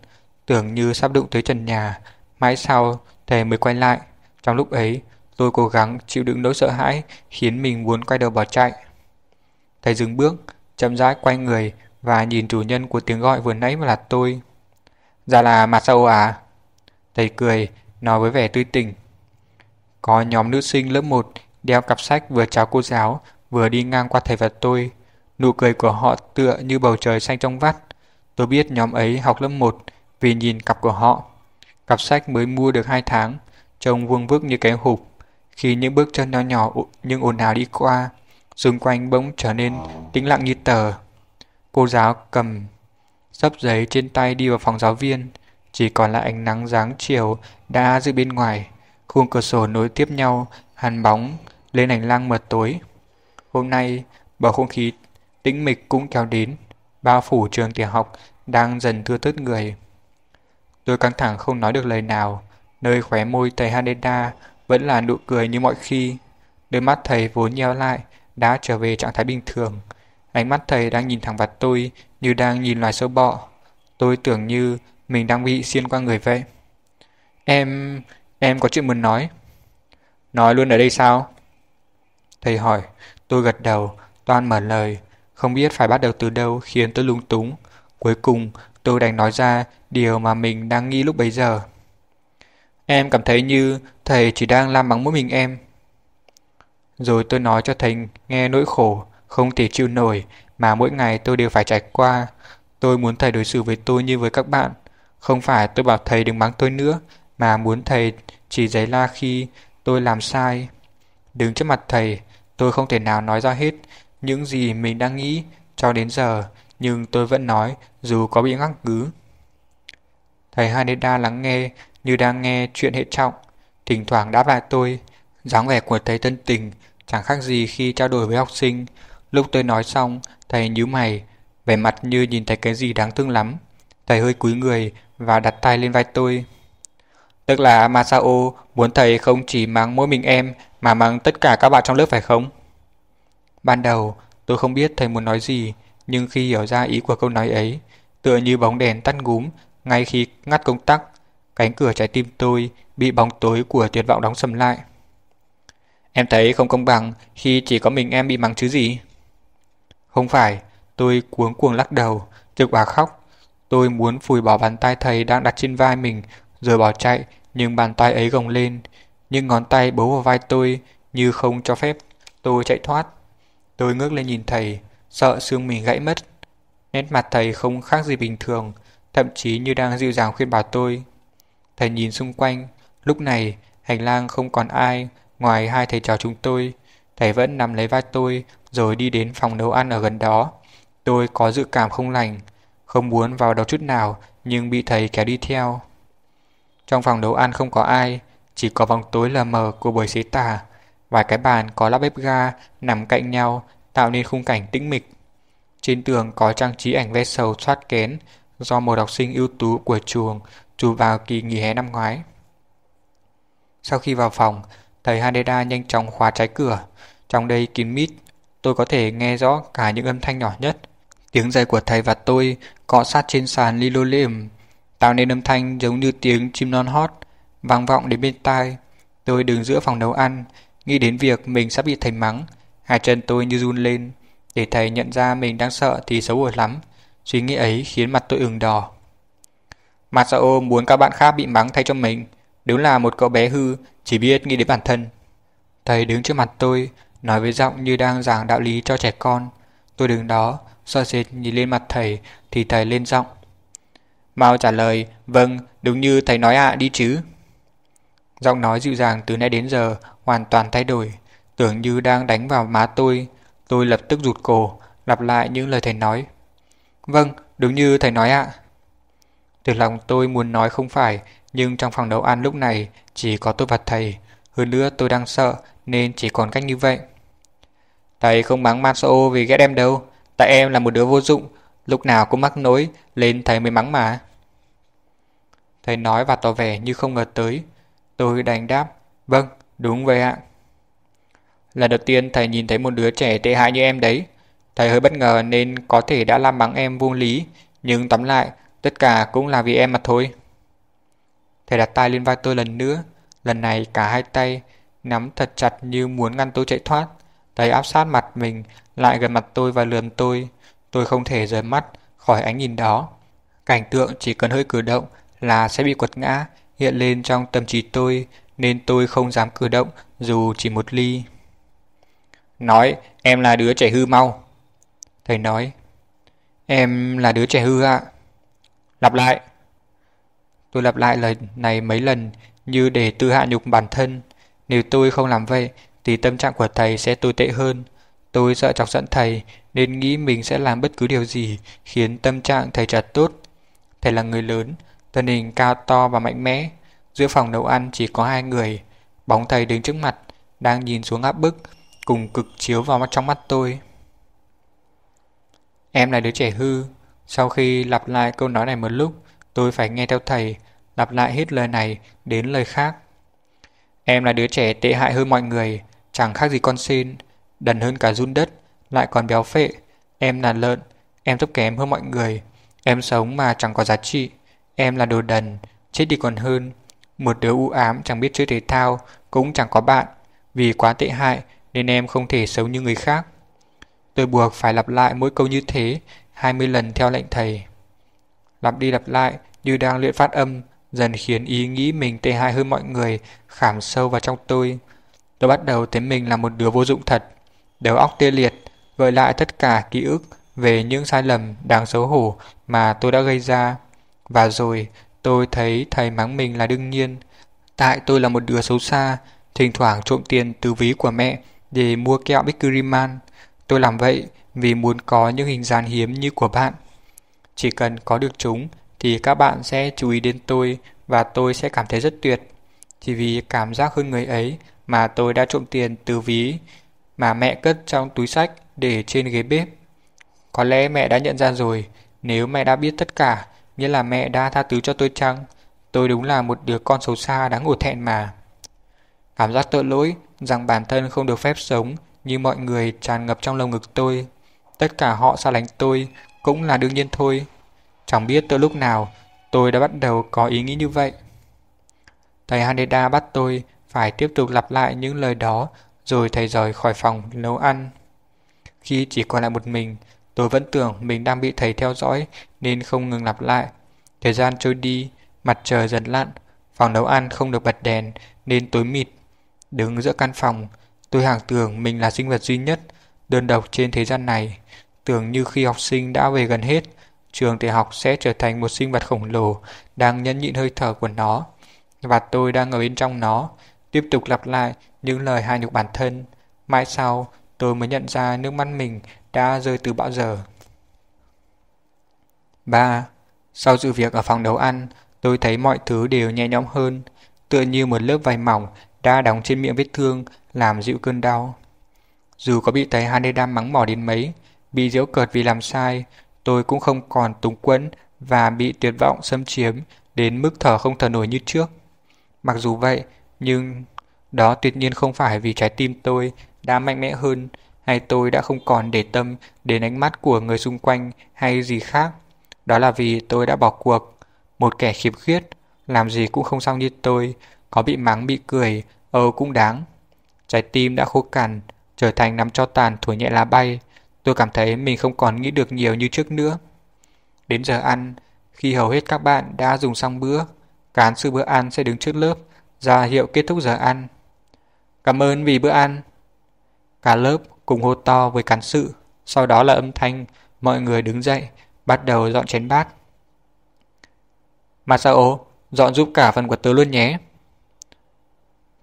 tưởng như sắp đụng tới trần nhà. Mãi sau, thầy mới quay lại. Trong lúc ấy, tôi cố gắng chịu đựng nỗi sợ hãi khiến mình muốn quay đầu bỏ chạy. Thầy dừng bước, chậm rãi quay người và nhìn chủ nhân của tiếng gọi vừa nãy mà là tôi. Dạ là mặt sâu à? Thầy cười, nói với vẻ tươi tỉnh. Có nhóm nữ sinh lớp 1 đeo cặp sách vừa chào cô giáo, vừa đi ngang qua thầy và tôi. Nụ cười của họ tựa như bầu trời xanh trong vắt. Tôi biết nhóm ấy học lớp 1 vì nhìn cặp của họ. Cặp sách mới mua được 2 tháng, trông vuông vức như cái hộp. Khi những bước chân nhỏ nhỏ nhưng ồn ào đi qua, xung quanh bỗng trở nên tĩnh lặng như tờ. Cô giáo cầm sấp giấy trên tay đi vào phòng giáo viên, chỉ còn lại ánh nắng dáng chiều đã giữa bên ngoài. Khung cửa sổ nối tiếp nhau, hàn bóng lên hành lang mờ tối. Hôm nay, bầu không khí tĩnh mịch cũng kéo đến, bao phủ trường tiểu học đang dần thưa thớt người. Tôi căng thẳng không nói được lời nào, nơi khóe môi thầy Haneda vẫn là nụ cười như mọi khi. Đôi mắt thầy vốn nheo lại, đã trở về trạng thái bình thường. Ánh mắt thầy đang nhìn thẳng vào tôi như đang nhìn loài sâu bọ. Tôi tưởng như mình đang bị xiên qua người vậy. Em... em có chuyện muốn nói. Nói luôn ở đây sao? Thầy hỏi, tôi gật đầu, toan mở lời. Không biết phải bắt đầu từ đâu khiến tôi lung túng. Cuối cùng, tôi đành nói ra điều mà mình đang nghĩ lúc bấy giờ. Em cảm thấy như thầy chỉ đang làm mắng mỗi mình em. Rồi tôi nói cho thầy nghe nỗi khổ, không thể chịu nổi mà mỗi ngày tôi đều phải trải qua. Tôi muốn thầy đối xử với tôi như với các bạn. Không phải tôi bảo thầy đừng mắng tôi nữa, mà muốn thầy chỉ giấy la khi tôi làm sai. Đứng trước mặt thầy, tôi không thể nào nói ra hết những gì mình đang nghĩ cho đến giờ, nhưng tôi vẫn nói dù có bị ngắc cứ. Thầy Haneda lắng nghe như đang nghe chuyện hệ trọng, thỉnh thoảng đáp lại tôi. dáng vẻ của thầy tân tình chẳng khác gì khi trao đổi với học sinh. Lúc tôi nói xong, thầy nhíu mày, vẻ mặt như nhìn thấy cái gì đáng thương lắm. Thầy hơi cúi người và đặt tay lên vai tôi. Tức là Masao muốn thầy không chỉ mang mỗi mình em mà mang tất cả các bạn trong lớp phải không? Ban đầu, tôi không biết thầy muốn nói gì, nhưng khi hiểu ra ý của câu nói ấy, tựa như bóng đèn tắt ngúm ngay khi ngắt công tắc, cánh cửa trái tim tôi bị bóng tối của tuyệt vọng đóng sầm lại. Em thấy không công bằng khi chỉ có mình em bị mắng chứ gì? Không phải, tôi cuống cuồng lắc đầu, trực bà khóc. Tôi muốn phủi bỏ bàn tay thầy đang đặt trên vai mình rồi bỏ chạy, nhưng bàn tay ấy gồng lên. Nhưng ngón tay bấu vào vai tôi như không cho phép tôi chạy thoát. Tôi ngước lên nhìn thầy, sợ xương mình gãy mất. Nét mặt thầy không khác gì bình thường, thậm chí như đang dịu dàng khuyên bảo tôi. Thầy nhìn xung quanh, lúc này hành lang không còn ai ngoài hai thầy trò chúng tôi. Thầy vẫn nằm lấy vai tôi rồi đi đến phòng nấu ăn ở gần đó. Tôi có dự cảm không lành, không muốn vào đâu chút nào nhưng bị thầy kéo đi theo. Trong phòng nấu ăn không có ai, chỉ có vòng tối lờ mờ của buổi xế tà. Vài cái bàn có lắp bếp ga nằm cạnh nhau tạo nên khung cảnh tĩnh mịch. Trên tường có trang trí ảnh ve sầu thoát kén do một học sinh ưu tú của trường chụp vào kỳ nghỉ hè năm ngoái. Sau khi vào phòng, thầy Haneda nhanh chóng khóa trái cửa. Trong đây kín mít, tôi có thể nghe rõ cả những âm thanh nhỏ nhất. Tiếng giày của thầy và tôi cọ sát trên sàn linoleum, tạo nên âm thanh giống như tiếng chim non hót, vang vọng đến bên tai. Tôi đứng giữa phòng nấu ăn, nghĩ đến việc mình sắp bị thầy mắng. Hai chân tôi như run lên, để thầy nhận ra mình đang sợ thì xấu hổ lắm. Suy nghĩ ấy khiến mặt tôi ửng đỏ. Masao dạ muốn các bạn khác bị mắng thay cho mình. Đúng là một cậu bé hư, chỉ biết nghĩ đến bản thân. Thầy đứng trước mặt tôi, nói với giọng như đang giảng đạo lý cho trẻ con. Tôi đứng đó, sợ sệt nhìn lên mặt thầy, thì thầy lên giọng. Mau trả lời, vâng, đúng như thầy nói ạ đi chứ. Giọng nói dịu dàng từ nay đến giờ hoàn toàn thay đổi, tưởng như đang đánh vào má tôi. Tôi lập tức rụt cổ, lặp lại những lời thầy nói. Vâng, đúng như thầy nói ạ. Từ lòng tôi muốn nói không phải, nhưng trong phòng nấu ăn lúc này chỉ có tôi và thầy. Hơn nữa tôi đang sợ nên chỉ còn cách như vậy. Thầy không mắng Masao vì ghét em đâu, tại em là một đứa vô dụng, lúc nào cũng mắc nối, lên thầy mới mắng mà. Thầy nói và tỏ vẻ như không ngờ tới. Tôi đành đáp, vâng, đúng vậy ạ. Lần đầu tiên thầy nhìn thấy một đứa trẻ tệ hại như em đấy. Thầy hơi bất ngờ nên có thể đã làm bằng em vô lý, nhưng tóm lại, tất cả cũng là vì em mà thôi. Thầy đặt tay lên vai tôi lần nữa, lần này cả hai tay nắm thật chặt như muốn ngăn tôi chạy thoát. Thầy áp sát mặt mình, lại gần mặt tôi và lườm tôi. Tôi không thể rời mắt khỏi ánh nhìn đó. Cảnh tượng chỉ cần hơi cử động là sẽ bị quật ngã, hiện lên trong tâm trí tôi, nên tôi không dám cử động dù chỉ một ly. Nói, em là đứa trẻ hư mau. Thầy nói, em là đứa trẻ hư ạ. Lặp lại. Tôi lặp lại lời này mấy lần như để tự hạ nhục bản thân. Nếu tôi không làm vậy thì tâm trạng của thầy sẽ tồi tệ hơn. Tôi sợ chọc giận thầy nên nghĩ mình sẽ làm bất cứ điều gì khiến tâm trạng thầy trở tốt. Thầy là người lớn, thân hình cao to và mạnh mẽ. Giữa phòng nấu ăn chỉ có hai người. Bóng thầy đứng trước mặt, đang nhìn xuống áp bức, cùng cực chiếu vào mắt trong mắt tôi. Em là đứa trẻ hư. Sau khi lặp lại câu nói này một lúc, tôi phải nghe theo thầy, lặp lại hết lời này đến lời khác. Em là đứa trẻ tệ hại hơn mọi người, chẳng khác gì con xin, đần hơn cả run đất, lại còn béo phệ. Em là lợn, em thấp kém hơn mọi người. Em sống mà chẳng có giá trị. Em là đồ đần, chết đi còn hơn. Một đứa u ám chẳng biết chơi thể thao, cũng chẳng có bạn. Vì quá tệ hại nên em không thể sống như người khác. Tôi buộc phải lặp lại mỗi câu như thế 20 lần theo lệnh thầy. Lặp đi lặp lại như đang luyện phát âm dần khiến ý nghĩ mình tệ hại hơn mọi người khảm sâu vào trong tôi. Tôi bắt đầu thấy mình là một đứa vô dụng thật. Đầu óc tê liệt, gợi lại tất cả ký ức về những sai lầm đáng xấu hổ mà tôi đã gây ra. Và rồi tôi thấy thầy mắng mình là đương nhiên. Tại tôi là một đứa xấu xa, thỉnh thoảng trộm tiền từ ví của mẹ để mua kẹo Bikuriman. Tôi làm vậy vì muốn có những hình dáng hiếm như của bạn. Chỉ cần có được chúng thì các bạn sẽ chú ý đến tôi và tôi sẽ cảm thấy rất tuyệt. Chỉ vì cảm giác hơn người ấy mà tôi đã trộm tiền từ ví mà mẹ cất trong túi sách để trên ghế bếp. Có lẽ mẹ đã nhận ra rồi, nếu mẹ đã biết tất cả, nghĩa là mẹ đã tha thứ cho tôi chăng? Tôi đúng là một đứa con xấu xa đáng ngủ thẹn mà. Cảm giác tội lỗi rằng bản thân không được phép sống như mọi người tràn ngập trong lồng ngực tôi. Tất cả họ xa lánh tôi cũng là đương nhiên thôi. Chẳng biết từ lúc nào tôi đã bắt đầu có ý nghĩ như vậy. Thầy Haneda bắt tôi phải tiếp tục lặp lại những lời đó rồi thầy rời khỏi phòng nấu ăn. Khi chỉ còn lại một mình, tôi vẫn tưởng mình đang bị thầy theo dõi nên không ngừng lặp lại. Thời gian trôi đi, mặt trời dần lặn, phòng nấu ăn không được bật đèn nên tối mịt. Đứng giữa căn phòng, tôi hàng tưởng mình là sinh vật duy nhất, đơn độc trên thế gian này. Tưởng như khi học sinh đã về gần hết, trường tiểu học sẽ trở thành một sinh vật khổng lồ đang nhẫn nhịn hơi thở của nó. Và tôi đang ở bên trong nó, tiếp tục lặp lại những lời hài nhục bản thân. Mãi sau, tôi mới nhận ra nước mắt mình đã rơi từ bao giờ. 3. Sau sự việc ở phòng nấu ăn, tôi thấy mọi thứ đều nhẹ nhõm hơn, tựa như một lớp vải mỏng đã đóng trên miệng vết thương làm dịu cơn đau. Dù có bị thầy Haneda mắng mỏ đến mấy, bị giễu cợt vì làm sai, tôi cũng không còn túng quẫn và bị tuyệt vọng xâm chiếm đến mức thở không thở nổi như trước. Mặc dù vậy, nhưng đó tuyệt nhiên không phải vì trái tim tôi đã mạnh mẽ hơn hay tôi đã không còn để tâm đến ánh mắt của người xung quanh hay gì khác. Đó là vì tôi đã bỏ cuộc. Một kẻ khiếm khuyết, làm gì cũng không xong như tôi, có bị mắng bị cười, ơ cũng đáng. Trái tim đã khô cằn, trở thành nắm cho tàn thổi nhẹ lá bay. Tôi cảm thấy mình không còn nghĩ được nhiều như trước nữa. Đến giờ ăn, khi hầu hết các bạn đã dùng xong bữa, cán sư bữa ăn sẽ đứng trước lớp, ra hiệu kết thúc giờ ăn. Cảm ơn vì bữa ăn. Cả lớp cùng hô to với cán sự, sau đó là âm thanh, mọi người đứng dậy, bắt đầu dọn chén bát. Masao, dọn giúp cả phần của tớ luôn nhé.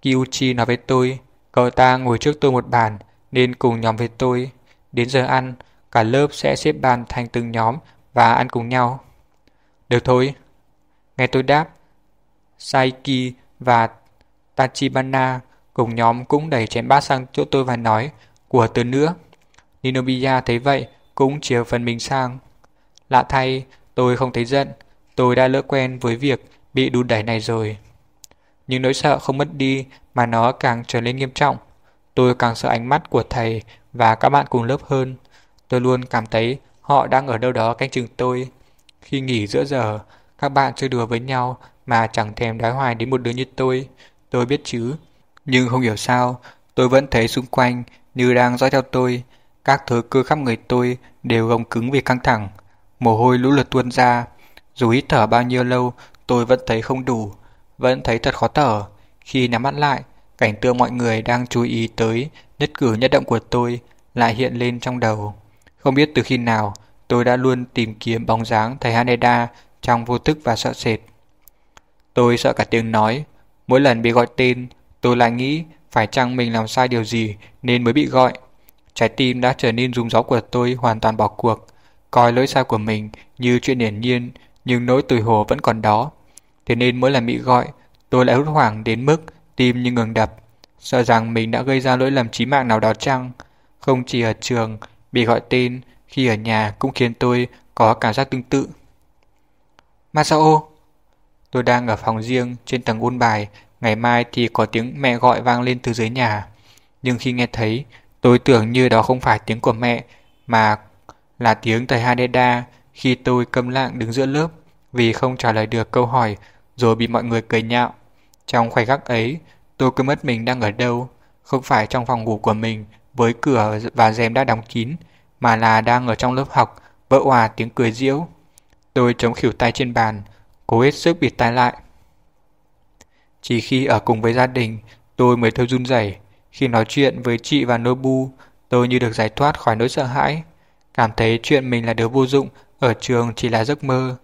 Kiyuchi nói với tôi, cậu ta ngồi trước tôi một bàn nên cùng nhóm với tôi. Đến giờ ăn, cả lớp sẽ xếp bàn thành từng nhóm và ăn cùng nhau. Được thôi. Nghe tôi đáp, Saiki và Tachibana cùng nhóm cũng đẩy chén bát sang chỗ tôi và nói, của tớ nữa. Ninobiya thấy vậy, cũng chiều phần mình sang. Lạ thay, tôi không thấy giận, tôi đã lỡ quen với việc bị đùn đẩy này rồi. Nhưng nỗi sợ không mất đi mà nó càng trở nên nghiêm trọng. Tôi càng sợ ánh mắt của thầy và các bạn cùng lớp hơn. Tôi luôn cảm thấy họ đang ở đâu đó canh chừng tôi. Khi nghỉ giữa giờ, các bạn chơi đùa với nhau mà chẳng thèm đái hoài đến một đứa như tôi. Tôi biết chứ. Nhưng không hiểu sao, tôi vẫn thấy xung quanh như đang dõi theo tôi. Các thứ cơ khắp người tôi đều gồng cứng vì căng thẳng. Mồ hôi lũ lượt tuôn ra. Dù hít thở bao nhiêu lâu, tôi vẫn thấy không đủ. Vẫn thấy thật khó thở. Khi nắm mắt lại, cảnh tượng mọi người đang chú ý tới nhất cử nhất động của tôi lại hiện lên trong đầu. Không biết từ khi nào, tôi đã luôn tìm kiếm bóng dáng thầy Haneda trong vô thức và sợ sệt. Tôi sợ cả tiếng nói. Mỗi lần bị gọi tên, tôi lại nghĩ phải chăng mình làm sai điều gì nên mới bị gọi. Trái tim đã trở nên rung gió của tôi hoàn toàn bỏ cuộc, coi lỗi sai của mình như chuyện hiển nhiên, nhưng nỗi tủi hổ vẫn còn đó. Thế nên mỗi lần bị gọi, tôi lại hốt hoảng đến mức tim như ngừng đập, sợ rằng mình đã gây ra lỗi lầm chí mạng nào đó chăng. Không chỉ ở trường, bị gọi tên khi ở nhà cũng khiến tôi có cảm giác tương tự. Masao! Tôi đang ở phòng riêng trên tầng ôn bài, ngày mai thì có tiếng mẹ gọi vang lên từ dưới nhà. Nhưng khi nghe thấy, tôi tưởng như đó không phải tiếng của mẹ, mà là tiếng thầy Haneda khi tôi câm lặng đứng giữa lớp vì không trả lời được câu hỏi rồi bị mọi người cười nhạo. Trong khoảnh khắc ấy, tôi cứ mất mình đang ở đâu, không phải trong phòng ngủ của mình với cửa và rèm đã đóng kín, mà là đang ở trong lớp học, vỡ hòa tiếng cười diễu. Tôi chống khỉu tay trên bàn, cố hết sức bịt tai lại. Chỉ khi ở cùng với gia đình, tôi mới thấy run rẩy. Khi nói chuyện với chị và Nobu, tôi như được giải thoát khỏi nỗi sợ hãi. Cảm thấy chuyện mình là đứa vô dụng ở trường chỉ là giấc mơ.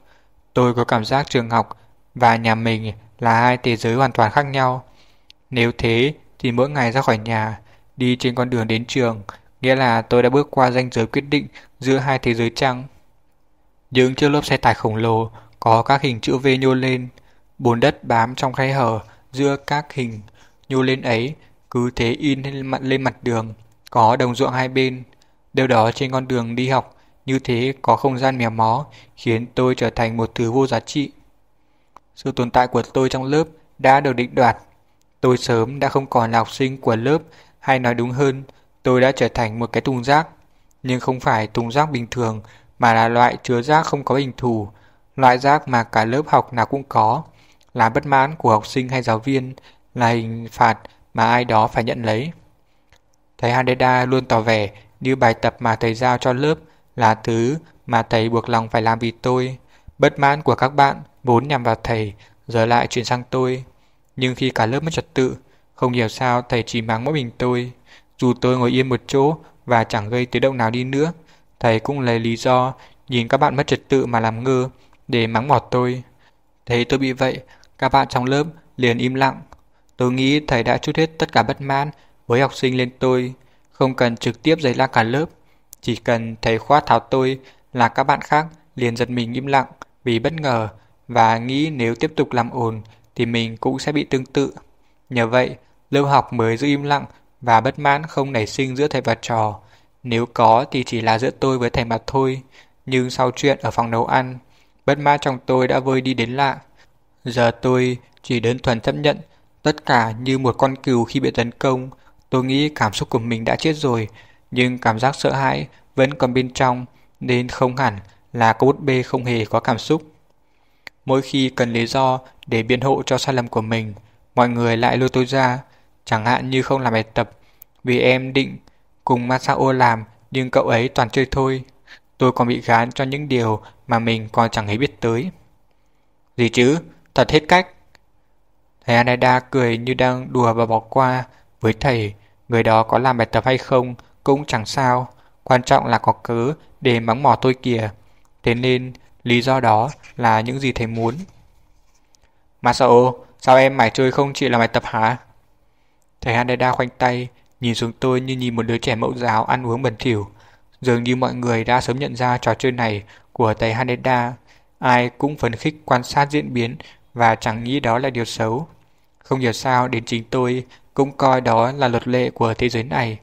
Tôi có cảm giác trường học và nhà mình là hai thế giới hoàn toàn khác nhau. Nếu thế thì mỗi ngày ra khỏi nhà, đi trên con đường đến trường, nghĩa là tôi đã bước qua ranh giới quyết định giữa hai thế giới chăng. Những chiếc lốp xe tải khổng lồ có các hình chữ V nhô lên, bùn đất bám trong khe hở giữa các hình nhô lên ấy cứ thế in lên mặt, lên mặt đường, có đồng ruộng hai bên. Điều đó trên con đường đi học như thế có không gian mèo mó khiến tôi trở thành một thứ vô giá trị. Sự tồn tại của tôi trong lớp đã được định đoạt. Tôi sớm đã không còn là học sinh của lớp hay nói đúng hơn tôi đã trở thành một cái thùng rác. Nhưng không phải thùng rác bình thường mà là loại chứa rác không có hình thù, loại rác mà cả lớp học nào cũng có. Là bất mãn của học sinh hay giáo viên là hình phạt mà ai đó phải nhận lấy. Thầy Haneda luôn tỏ vẻ như bài tập mà thầy giao cho lớp là thứ mà thầy buộc lòng phải làm vì tôi. Bất mãn của các bạn vốn nhằm vào thầy, giờ lại chuyển sang tôi. Nhưng khi cả lớp mất trật tự, không hiểu sao thầy chỉ mắng mỗi mình tôi. Dù tôi ngồi yên một chỗ và chẳng gây tiếng động nào đi nữa, thầy cũng lấy lý do nhìn các bạn mất trật tự mà làm ngơ để mắng mỏ tôi. Thấy tôi bị vậy, các bạn trong lớp liền im lặng. Tôi nghĩ thầy đã chút hết tất cả bất mãn với học sinh lên tôi, không cần trực tiếp giấy la cả lớp. Chỉ cần thầy khoa tháo tôi là các bạn khác liền giật mình im lặng vì bất ngờ và nghĩ nếu tiếp tục làm ồn thì mình cũng sẽ bị tương tự. Nhờ vậy, lớp học mới giữ im lặng và bất mãn không nảy sinh giữa thầy và trò. Nếu có thì chỉ là giữa tôi với thầy mà thôi, nhưng sau chuyện ở phòng nấu ăn, bất mãn trong tôi đã vơi đi đến lạ. Giờ tôi chỉ đơn thuần chấp nhận tất cả như một con cừu khi bị tấn công. Tôi nghĩ cảm xúc của mình đã chết rồi, nhưng cảm giác sợ hãi vẫn còn bên trong nên không hẳn là cô bút bê không hề có cảm xúc. Mỗi khi cần lý do để biện hộ cho sai lầm của mình, mọi người lại lôi tôi ra, chẳng hạn như không làm bài tập, vì em định cùng Masao làm nhưng cậu ấy toàn chơi thôi. Tôi còn bị gán cho những điều mà mình còn chẳng hề biết tới. Gì chứ, thật hết cách. Thầy Aneda cười như đang đùa và bỏ qua. Với thầy, người đó có làm bài tập hay không cũng chẳng sao. Quan trọng là có cớ để mắng mỏ tôi kìa. Thế nên lý do đó là những gì thầy muốn. Masao, sao em mải chơi không chịu làm bài tập hả? Thầy Haneda khoanh tay, nhìn xuống tôi như nhìn một đứa trẻ mẫu giáo ăn uống bẩn thỉu. Dường như mọi người đã sớm nhận ra trò chơi này của thầy Haneda. Ai cũng phấn khích quan sát diễn biến và chẳng nghĩ đó là điều xấu. Không hiểu sao đến chính tôi cũng coi đó là luật lệ của thế giới này.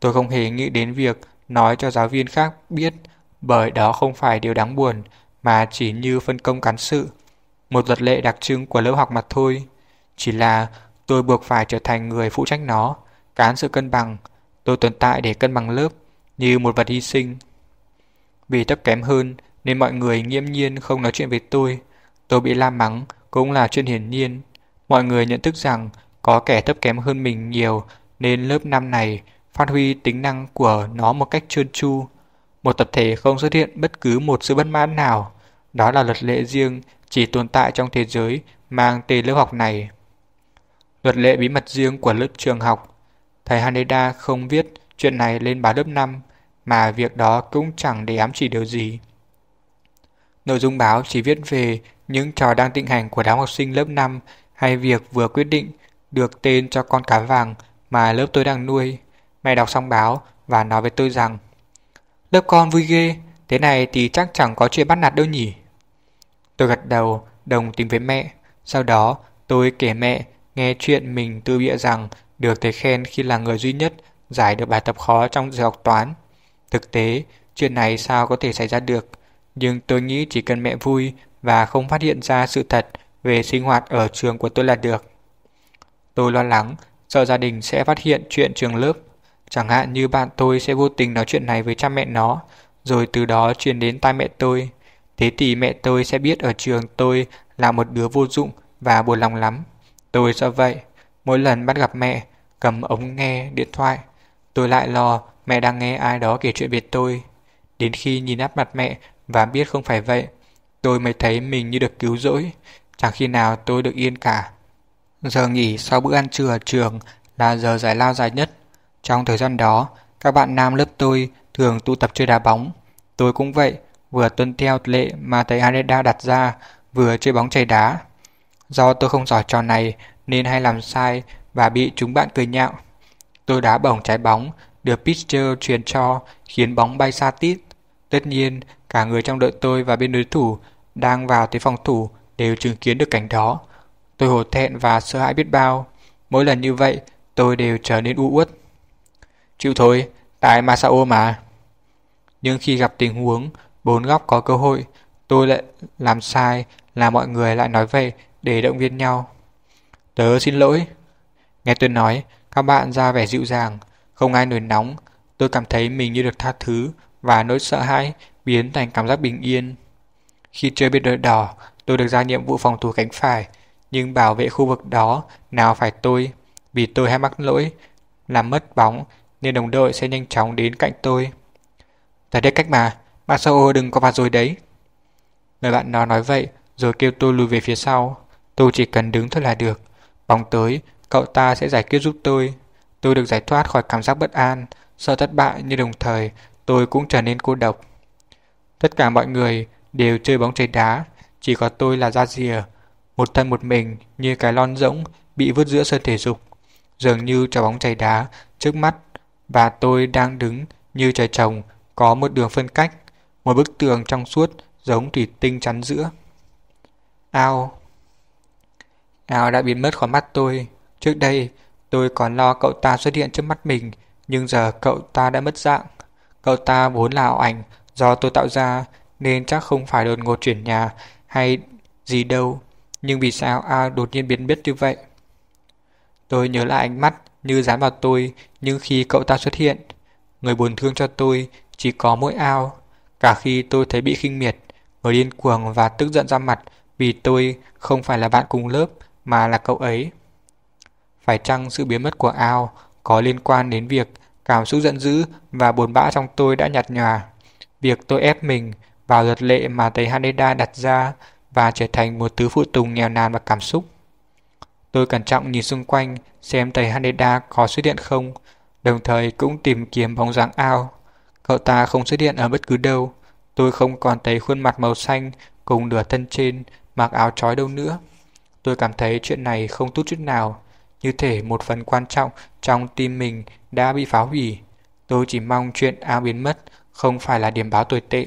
Tôi không hề nghĩ đến việc nói cho giáo viên khác biết bởi đó không phải điều đáng buồn mà chỉ như phân công cán sự. Một luật lệ đặc trưng của lớp học mà thôi. Chỉ là tôi buộc phải trở thành người phụ trách nó, cán sự cân bằng. Tôi tồn tại để cân bằng lớp như một vật hy sinh. Vì thấp kém hơn nên mọi người nghiêm nhiên không nói chuyện với tôi. Tôi bị la mắng cũng là chuyện hiển nhiên. Mọi người nhận thức rằng có kẻ thấp kém hơn mình nhiều nên lớp năm này phát huy tính năng của nó một cách trơn tru. Một tập thể không xuất hiện bất cứ một sự bất mãn nào. Đó là luật lệ riêng chỉ tồn tại trong thế giới mang tên lớp học này. Luật lệ bí mật riêng của lớp trường học. Thầy Haneda không viết chuyện này lên báo lớp 5 mà việc đó cũng chẳng để ám chỉ điều gì. Nội dung báo chỉ viết về những trò đang tịnh hành của đám học sinh lớp 5 hay việc vừa quyết định được tên cho con cá vàng mà lớp tôi đang nuôi. Mẹ đọc xong báo và nói với tôi rằng Lớp con vui ghê, thế này thì chắc chẳng có chuyện bắt nạt đâu nhỉ. Tôi gật đầu, đồng tình với mẹ. Sau đó, tôi kể mẹ nghe chuyện mình tư bịa rằng được thầy khen khi là người duy nhất giải được bài tập khó trong giờ học toán. Thực tế, chuyện này sao có thể xảy ra được, nhưng tôi nghĩ chỉ cần mẹ vui và không phát hiện ra sự thật về sinh hoạt ở trường của tôi là được. Tôi lo lắng, sợ gia đình sẽ phát hiện chuyện trường lớp. Chẳng hạn như bạn tôi sẽ vô tình nói chuyện này với cha mẹ nó, rồi từ đó truyền đến tai mẹ tôi. Thế thì mẹ tôi sẽ biết ở trường tôi là một đứa vô dụng và buồn lòng lắm. Tôi sợ vậy, mỗi lần bắt gặp mẹ, cầm ống nghe điện thoại, tôi lại lo mẹ đang nghe ai đó kể chuyện về tôi. Đến khi nhìn áp mặt mẹ và biết không phải vậy, tôi mới thấy mình như được cứu rỗi, chẳng khi nào tôi được yên cả. Giờ nghỉ sau bữa ăn trưa ở trường là giờ giải lao dài nhất. Trong thời gian đó, các bạn nam lớp tôi thường tụ tập chơi đá bóng. Tôi cũng vậy, vừa tuân theo lệ mà thầy Areda đặt ra, vừa chơi bóng chày đá. Do tôi không giỏi trò này nên hay làm sai và bị chúng bạn cười nhạo. Tôi đá bổng trái bóng, được pitcher truyền cho khiến bóng bay xa tít. Tất nhiên, cả người trong đội tôi và bên đối thủ đang vào tới phòng thủ đều chứng kiến được cảnh đó. Tôi hổ thẹn và sợ hãi biết bao. Mỗi lần như vậy, tôi đều trở nên u uất. Chịu thôi, tại Masao mà. Nhưng khi gặp tình huống, bốn góc có cơ hội, tôi lại làm sai là mọi người lại nói vậy để động viên nhau. Tớ xin lỗi. Nghe tôi nói, các bạn ra vẻ dịu dàng, không ai nổi nóng. Tôi cảm thấy mình như được tha thứ và nỗi sợ hãi biến thành cảm giác bình yên. Khi chơi bên đội đỏ, tôi được giao nhiệm vụ phòng thủ cánh phải, nhưng bảo vệ khu vực đó nào phải tôi, vì tôi hay mắc lỗi, làm mất bóng nên đồng đội sẽ nhanh chóng đến cạnh tôi. Tại đây cách mà, Masao đừng có vào rồi đấy. Người bạn nó nói vậy rồi kêu tôi lùi về phía sau. Tôi chỉ cần đứng thôi là được. Bóng tới, cậu ta sẽ giải quyết giúp tôi. Tôi được giải thoát khỏi cảm giác bất an, sợ thất bại nhưng đồng thời tôi cũng trở nên cô độc. Tất cả mọi người đều chơi bóng chày đá, chỉ có tôi là ra rìa, một thân một mình như cái lon rỗng bị vứt giữa sân thể dục. Dường như trái bóng chày đá trước mắt và tôi đang đứng như trời trồng có một đường phân cách, một bức tường trong suốt giống thủy tinh chắn giữa. Ao Ao đã biến mất khỏi mắt tôi. Trước đây, tôi còn lo cậu ta xuất hiện trước mắt mình, nhưng giờ cậu ta đã mất dạng. Cậu ta vốn là ảo ảnh do tôi tạo ra, nên chắc không phải đột ngột chuyển nhà hay gì đâu. Nhưng vì sao a đột nhiên biến mất như vậy? Tôi nhớ lại ánh mắt như dán vào tôi, nhưng khi cậu ta xuất hiện, người buồn thương cho tôi chỉ có mỗi Ao. Cả khi tôi thấy bị khinh miệt, người điên cuồng và tức giận ra mặt vì tôi không phải là bạn cùng lớp mà là cậu ấy. Phải chăng sự biến mất của Ao có liên quan đến việc cảm xúc giận dữ và buồn bã trong tôi đã nhạt nhòa? Việc tôi ép mình vào luật lệ mà thầy Haneda đặt ra và trở thành một thứ phụ tùng nghèo nàn và cảm xúc. Tôi cẩn trọng nhìn xung quanh xem thầy Haneda có xuất hiện không, đồng thời cũng tìm kiếm bóng dáng ao. Cậu ta không xuất hiện ở bất cứ đâu. Tôi không còn thấy khuôn mặt màu xanh cùng nửa thân trên mặc áo trói đâu nữa. Tôi cảm thấy chuyện này không tốt chút nào, như thể một phần quan trọng trong tim mình đã bị phá hủy. Tôi chỉ mong chuyện áo biến mất không phải là điểm báo tồi tệ.